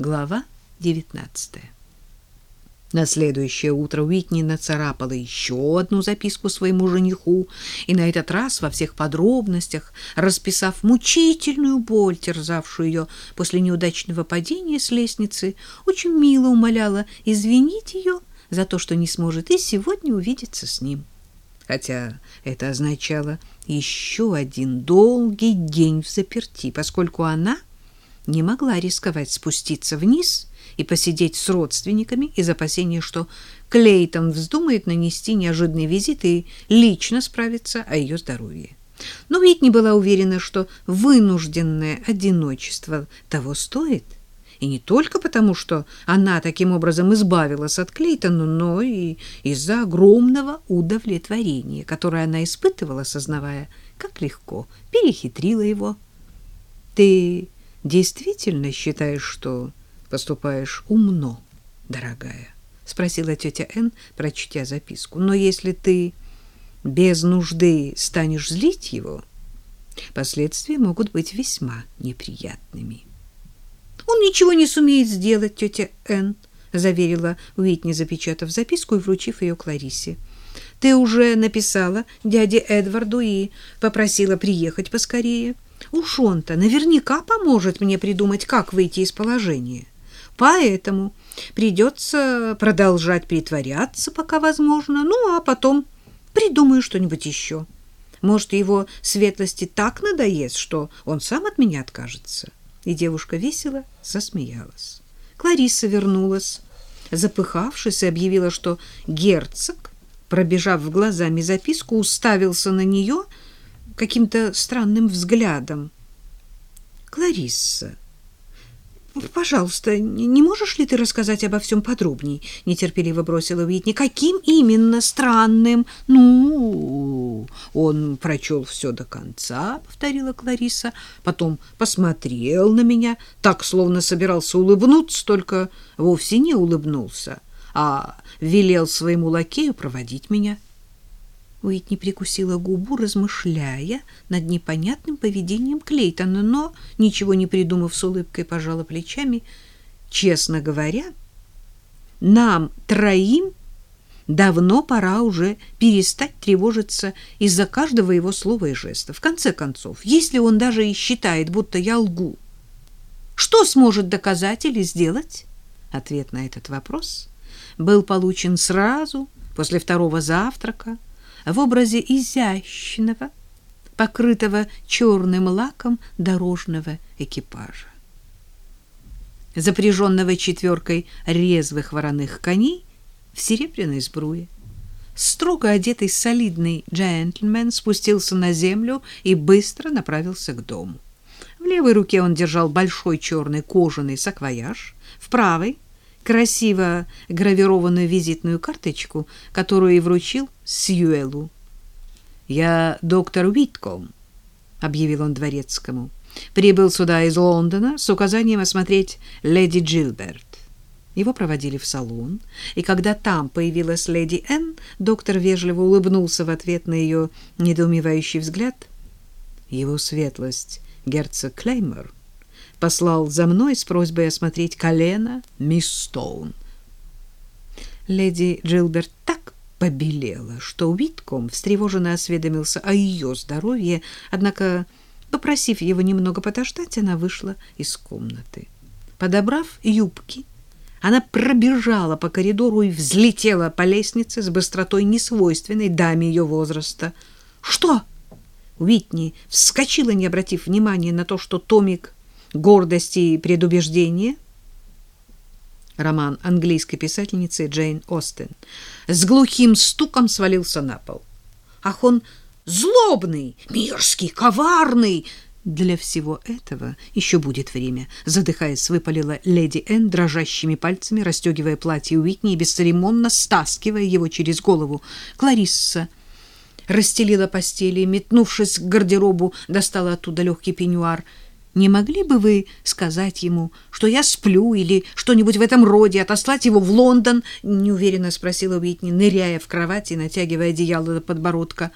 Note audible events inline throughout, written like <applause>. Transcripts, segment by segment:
Глава 19. На следующее утро Уитни нацарапала еще одну записку своему жениху, и на этот раз во всех подробностях, расписав мучительную боль, терзавшую ее после неудачного падения с лестницы, очень мило умоляла извинить ее за то, что не сможет и сегодня увидеться с ним. Хотя это означало еще один долгий день в заперти, поскольку она не могла рисковать спуститься вниз и посидеть с родственниками из опасения, что Клейтон вздумает нанести неожиданный визит и лично справиться о ее здоровье. Но ведь не была уверена, что вынужденное одиночество того стоит. И не только потому, что она таким образом избавилась от Клейтона, но и из-за огромного удовлетворения, которое она испытывала, сознавая, как легко перехитрила его. «Ты действительно считаешь, что поступаешь умно, дорогая?» — спросила тетя Н, прочтя записку. «Но если ты без нужды станешь злить его, последствия могут быть весьма неприятными». «Он ничего не сумеет сделать, тетя Н», — заверила Уитни, запечатав записку и вручив ее Кларисе. «Ты уже написала дяде Эдварду и попросила приехать поскорее. Уж он-то наверняка поможет мне придумать, как выйти из положения». Поэтому придется продолжать притворяться, пока возможно, ну, а потом придумаю что-нибудь еще. Может, его светлости так надоест, что он сам от меня откажется. И девушка весело засмеялась. Клариса вернулась, запыхавшись, и объявила, что герцог, пробежав глазами записку, уставился на нее каким-то странным взглядом. «Кларисса, Пожалуйста, не можешь ли ты рассказать обо всем подробней? нетерпеливо бросила Уитни. Каким именно странным? Ну, он прочел все до конца, повторила Клариса, потом посмотрел на меня, так словно собирался улыбнуться, только вовсе не улыбнулся, а велел своему лакею проводить меня. Уитни прикусила губу, размышляя над непонятным поведением Клейтона, но, ничего не придумав, с улыбкой пожала плечами. Честно говоря, нам троим давно пора уже перестать тревожиться из-за каждого его слова и жеста. В конце концов, если он даже и считает, будто я лгу, что сможет доказать или сделать? Ответ на этот вопрос был получен сразу после второго завтрака, в образе изящного, покрытого черным лаком дорожного экипажа. Запряженного четверкой резвых вороных коней в серебряной сбруе. Строго одетый солидный джентльмен спустился на землю и быстро направился к дому. В левой руке он держал большой черный кожаный саквояж, в правой красиво гравированную визитную карточку, которую и вручил Сьюэлу. «Я доктор Уитком», — объявил он дворецкому. «Прибыл сюда из Лондона с указанием осмотреть леди Джилберт». Его проводили в салон, и когда там появилась леди Энн, доктор вежливо улыбнулся в ответ на ее недоумевающий взгляд. Его светлость, герцог Клеймор, послал за мной с просьбой осмотреть колено мисс Стоун. Леди Джилберт так побелела, что Уитком встревоженно осведомился о ее здоровье, однако, попросив его немного подождать, она вышла из комнаты. Подобрав юбки, она пробежала по коридору и взлетела по лестнице с быстротой несвойственной даме ее возраста. «Что?» Уитни вскочила, не обратив внимания на то, что Томик гордость и предубеждение. Роман английской писательницы Джейн Остин с глухим стуком свалился на пол. Ах, он злобный, мерзкий, коварный. Для всего этого еще будет время, задыхаясь, выпалила леди Энн дрожащими пальцами, расстегивая платье Уитни и бесцеремонно стаскивая его через голову. Кларисса расстелила постели, метнувшись к гардеробу, достала оттуда легкий пеньюар — не могли бы вы сказать ему, что я сплю или что-нибудь в этом роде, отослать его в Лондон? неуверенно спросила Уитни, ныряя в кровать и натягивая одеяло до подбородка.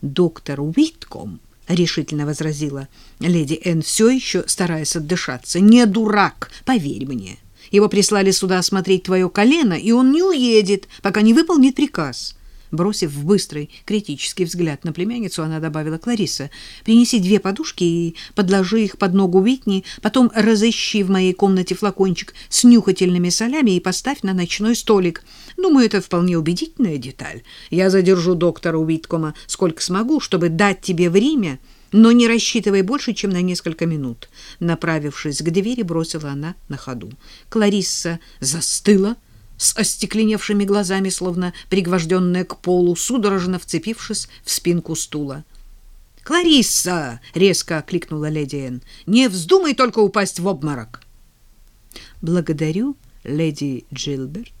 Доктор Уитком — решительно возразила леди Энн, все еще стараясь отдышаться. «Не дурак, поверь мне. Его прислали сюда осмотреть твое колено, и он не уедет, пока не выполнит приказ». Бросив быстрый критический взгляд на племянницу, она добавила Клариса, «Принеси две подушки и подложи их под ногу Витни, потом разыщи в моей комнате флакончик с нюхательными солями и поставь на ночной столик. Думаю, это вполне убедительная деталь. Я задержу доктора Уиткома сколько смогу, чтобы дать тебе время, но не рассчитывай больше, чем на несколько минут». Направившись к двери, бросила она на ходу. Кларисса застыла, с остекленевшими глазами, словно пригвожденная к полу, судорожно вцепившись в спинку стула. «Кларисса!» — резко окликнула леди Энн. «Не вздумай только упасть в обморок!» «Благодарю, леди Джилберт.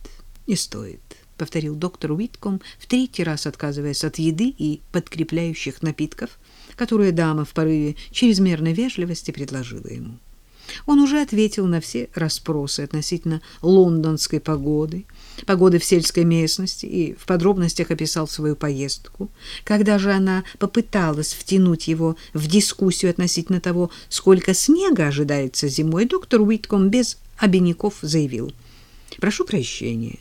Не стоит», — повторил доктор Уитком, в третий раз отказываясь от еды и подкрепляющих напитков, которые дама в порыве чрезмерной вежливости предложила ему. Он уже ответил на все расспросы относительно лондонской погоды, погоды в сельской местности и в подробностях описал свою поездку. Когда же она попыталась втянуть его в дискуссию относительно того, сколько снега ожидается зимой, доктор Уитком без обиняков заявил. «Прошу прощения.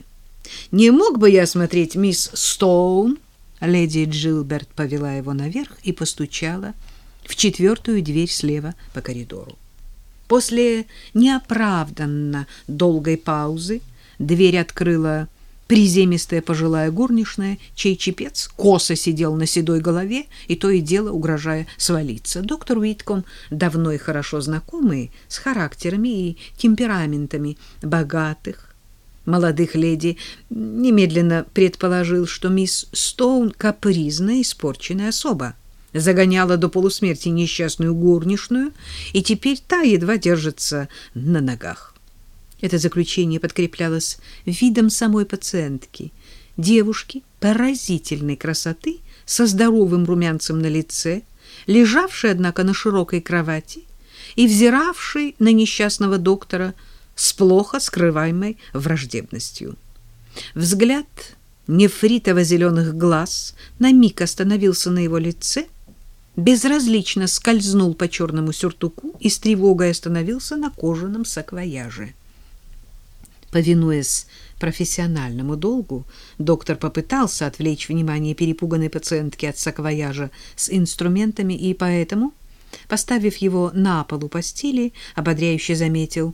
Не мог бы я смотреть мисс Стоун?» Леди Джилберт повела его наверх и постучала в четвертую дверь слева по коридору. После неоправданно долгой паузы дверь открыла приземистая пожилая горничная, чей чепец косо сидел на седой голове и то и дело угрожая свалиться. Доктор Уитком, давно и хорошо знакомый с характерами и темпераментами богатых, молодых леди, немедленно предположил, что мисс Стоун капризная, испорченная особа загоняла до полусмерти несчастную горничную, и теперь та едва держится на ногах. Это заключение подкреплялось видом самой пациентки, девушки поразительной красоты со здоровым румянцем на лице, лежавшей, однако, на широкой кровати и взиравшей на несчастного доктора с плохо скрываемой враждебностью. Взгляд нефритово-зеленых глаз на миг остановился на его лице — безразлично скользнул по черному сюртуку и с тревогой остановился на кожаном саквояже. Повинуясь профессиональному долгу, доктор попытался отвлечь внимание перепуганной пациентки от саквояжа с инструментами и поэтому, поставив его на полу постели, ободряюще заметил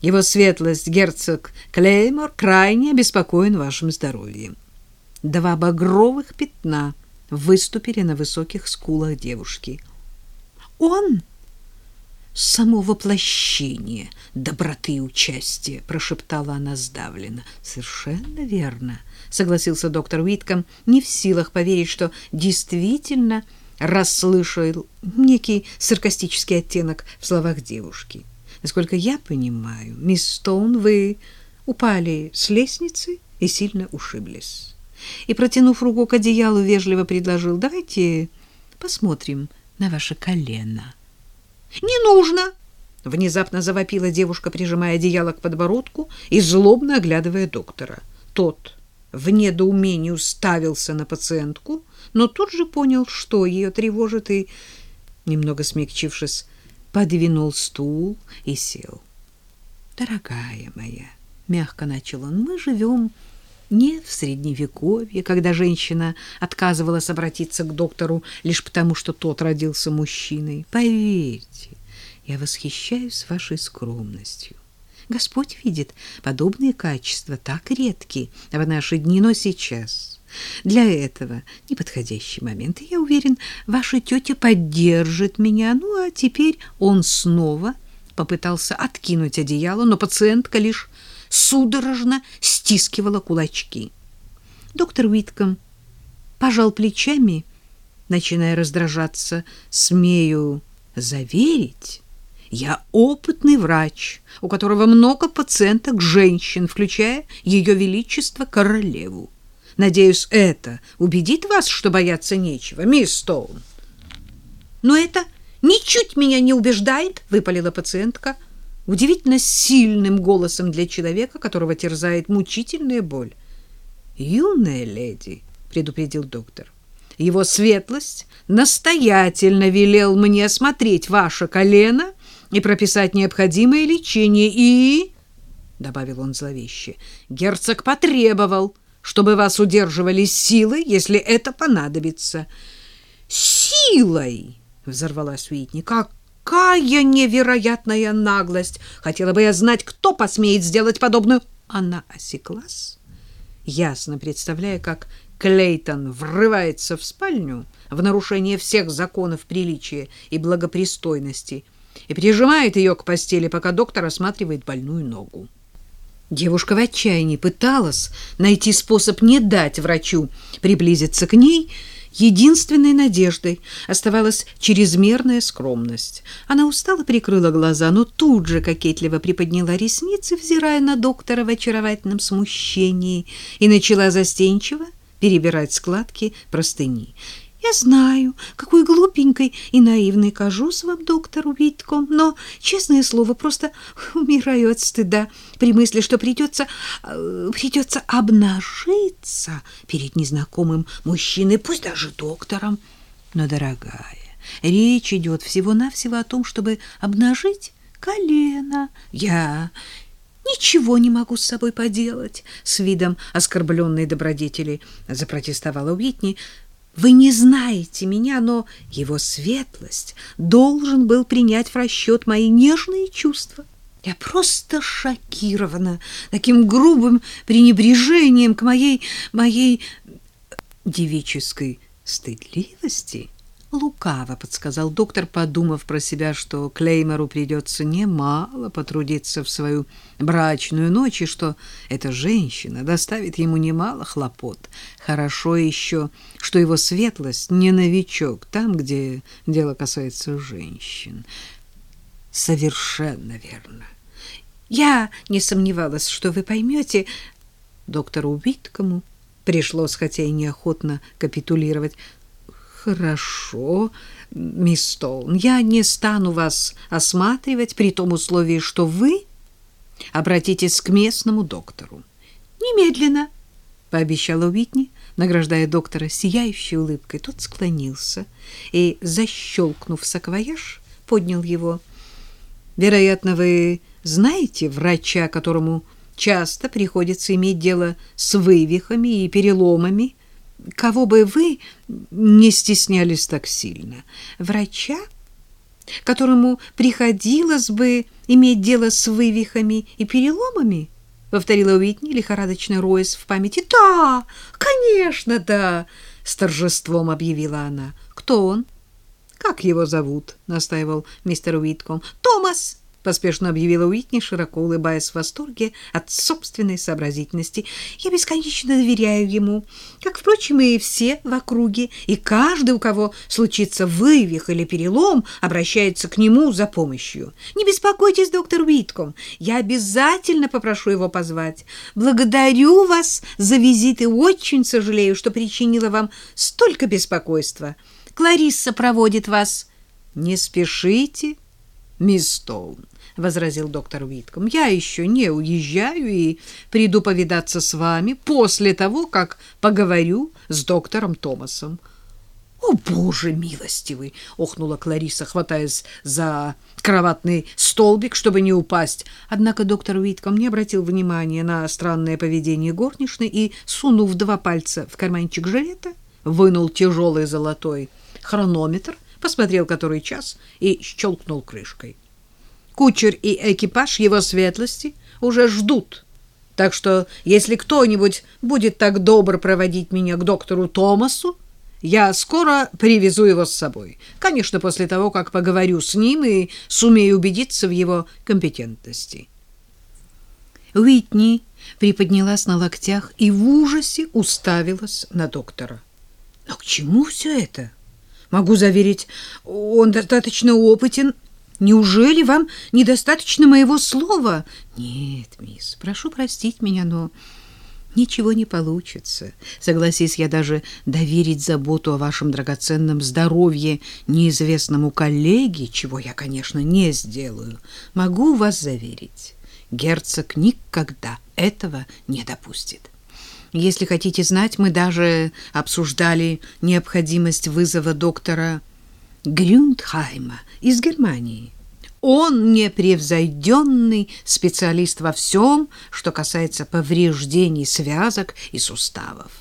«Его светлость герцог Клеймор крайне обеспокоен вашим здоровьем». Два багровых пятна — выступили на высоких скулах девушки. «Он — само воплощение доброты и участия», — прошептала она сдавленно. «Совершенно верно», — согласился доктор Уитком, не в силах поверить, что действительно расслышал некий саркастический оттенок в словах девушки. «Насколько я понимаю, мисс Стоун, вы упали с лестницы и сильно ушиблись» и, протянув руку к одеялу, вежливо предложил, «Давайте посмотрим на ваше колено». «Не нужно!» — внезапно завопила девушка, прижимая одеяло к подбородку и злобно оглядывая доктора. Тот в недоумении уставился на пациентку, но тут же понял, что ее тревожит, и, немного смягчившись, подвинул стул и сел. «Дорогая моя», — мягко начал он, — «мы живем не в средневековье, когда женщина отказывалась обратиться к доктору лишь потому, что тот родился мужчиной. Поверьте, я восхищаюсь вашей скромностью. Господь видит, подобные качества так редки в наши дни, но сейчас для этого неподходящий момент. И я уверен, ваша тетя поддержит меня. Ну, а теперь он снова попытался откинуть одеяло, но пациентка лишь судорожно стискивала кулачки. Доктор Уитком пожал плечами, начиная раздражаться. «Смею заверить, я опытный врач, у которого много пациенток женщин, включая ее величество королеву. Надеюсь, это убедит вас, что бояться нечего, мисс Стоун». «Но это ничуть меня не убеждает», — выпалила пациентка, — удивительно сильным голосом для человека, которого терзает мучительная боль. «Юная леди», — предупредил доктор, — Его светлость настоятельно велел мне осмотреть ваше колено и прописать необходимое лечение, и, — добавил он зловеще, — герцог потребовал, чтобы вас удерживали силой, если это понадобится. — Силой! — взорвалась Уитни. — Какая невероятная наглость! Хотела бы я знать, кто посмеет сделать подобную... Она осеклась, ясно представляя, как Клейтон врывается в спальню в нарушение всех законов приличия и благопристойности и прижимает ее к постели, пока доктор осматривает больную ногу. Девушка в отчаянии пыталась найти способ не дать врачу приблизиться к ней, Единственной надеждой оставалась чрезмерная скромность. Она устало прикрыла глаза, но тут же кокетливо приподняла ресницы, взирая на доктора в очаровательном смущении, и начала застенчиво перебирать складки простыни. Я знаю, какой глупенькой и наивной кажусь вам, доктор Уитком, но, честное слово, просто <laughs> умираю от стыда при мысли, что придется, э, придется обнажиться перед незнакомым мужчиной, пусть даже доктором. Но, дорогая, речь идет всего-навсего о том, чтобы обнажить колено. Я ничего не могу с собой поделать, с видом оскорбленной добродетели запротестовала Уитни. Вы не знаете меня, но его светлость должен был принять в расчет мои нежные чувства. Я просто шокирована таким грубым пренебрежением к моей моей девической стыдливости. Лукаво подсказал доктор, подумав про себя, что Клеймору придется немало потрудиться в свою брачную ночь, и что эта женщина доставит ему немало хлопот. Хорошо еще, что его светлость не новичок там, где дело касается женщин. Совершенно верно. Я не сомневалась, что вы поймете. Доктору Уиткому пришлось, хотя и неохотно, капитулировать. Хорошо, мисс Стоун, я не стану вас осматривать при том условии, что вы обратитесь к местному доктору. Немедленно, пообещала Уитни, награждая доктора сияющей улыбкой. Тот склонился и, защелкнув саквояж, поднял его. Вероятно, вы знаете врача, которому часто приходится иметь дело с вывихами и переломами, кого бы вы не стеснялись так сильно. Врача, которому приходилось бы иметь дело с вывихами и переломами? повторила Уитни, лихорадочно роясь в памяти. Да, конечно, да, с торжеством объявила она. Кто он? Как его зовут? настаивал мистер Уитком. Томас поспешно объявила Уитни, широко улыбаясь в восторге от собственной сообразительности. Я бесконечно доверяю ему, как, впрочем, и все в округе, и каждый, у кого случится вывих или перелом, обращается к нему за помощью. Не беспокойтесь, доктор Уитком, я обязательно попрошу его позвать. Благодарю вас за визит и очень сожалею, что причинила вам столько беспокойства. Кларисса проводит вас. Не спешите, мисс Стоун. — возразил доктор Уитком. — Я еще не уезжаю и приду повидаться с вами после того, как поговорю с доктором Томасом. — О, боже милостивый! — охнула Клариса, хватаясь за кроватный столбик, чтобы не упасть. Однако доктор Уитком не обратил внимания на странное поведение горничной и, сунув два пальца в карманчик жилета, вынул тяжелый золотой хронометр, посмотрел который час и щелкнул крышкой. Кучер и экипаж его светлости уже ждут. Так что, если кто-нибудь будет так добр проводить меня к доктору Томасу, я скоро привезу его с собой. Конечно, после того, как поговорю с ним и сумею убедиться в его компетентности. Уитни приподнялась на локтях и в ужасе уставилась на доктора. Но к чему все это? Могу заверить, он достаточно опытен Неужели вам недостаточно моего слова? Нет, мисс, прошу простить меня, но ничего не получится. Согласись я даже доверить заботу о вашем драгоценном здоровье неизвестному коллеге, чего я, конечно, не сделаю. Могу вас заверить, герцог никогда этого не допустит. Если хотите знать, мы даже обсуждали необходимость вызова доктора Грюндхайма из Германии. Он непревзойденный специалист во всем, что касается повреждений связок и суставов.